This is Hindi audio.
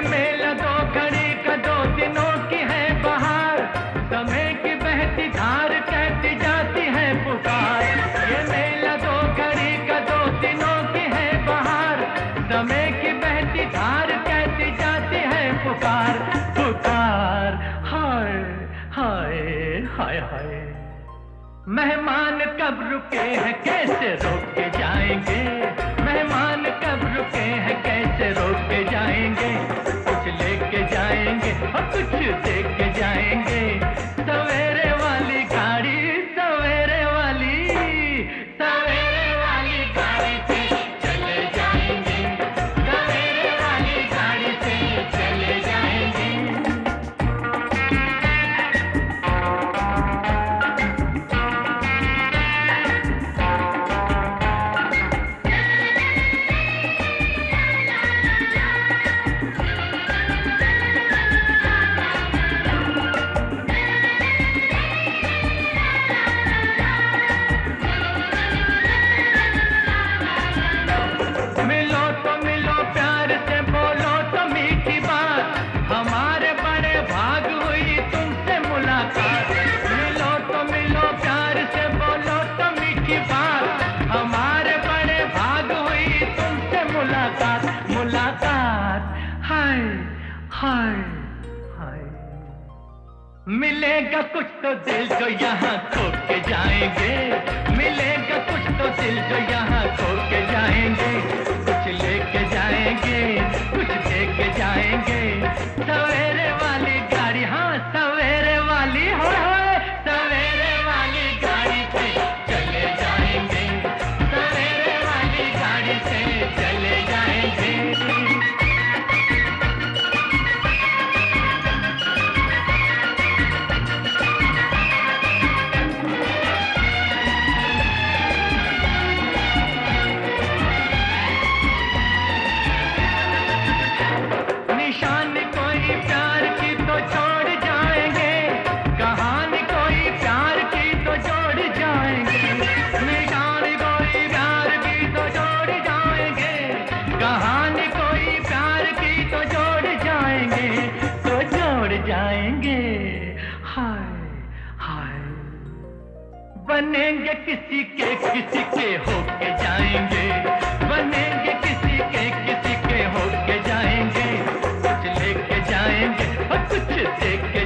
मेला दो घड़ी का दो दिनों की है बहार। समय की बहती धार कहती जाती है पुकार। ये मेला दो घड़ी का दो दिनों की है बहार। समय की बहती धार कहती जाती है पुकार। पुकार। हाय हाय हाय हाय। मेहमान कब रुके हैं, कैसे रोक के जाएँगे? मेहमान कब रुके हैं, कैसे रोक के जाएँगे? मीठी बात, हमारे बड़े भाग हुई तुमसे मुलाकात मुलाकात, हाय हाय हाय। मिलेगा कुछ तो दिल जो यहाँ खो के जाएँगे, मिलेगा कुछ तो दिल जो यहाँ खो के जाएँगे। कुछ लेके जाएँगे, कुछ दे के जाएँगे, सवेरे वाली बनेंगे किसी के किसी के होके जाएँगे। बनेंगे किसी के किसी के होके जाएँगे। कुछ लेके जाएँगे और कुछ देख के जाएँगे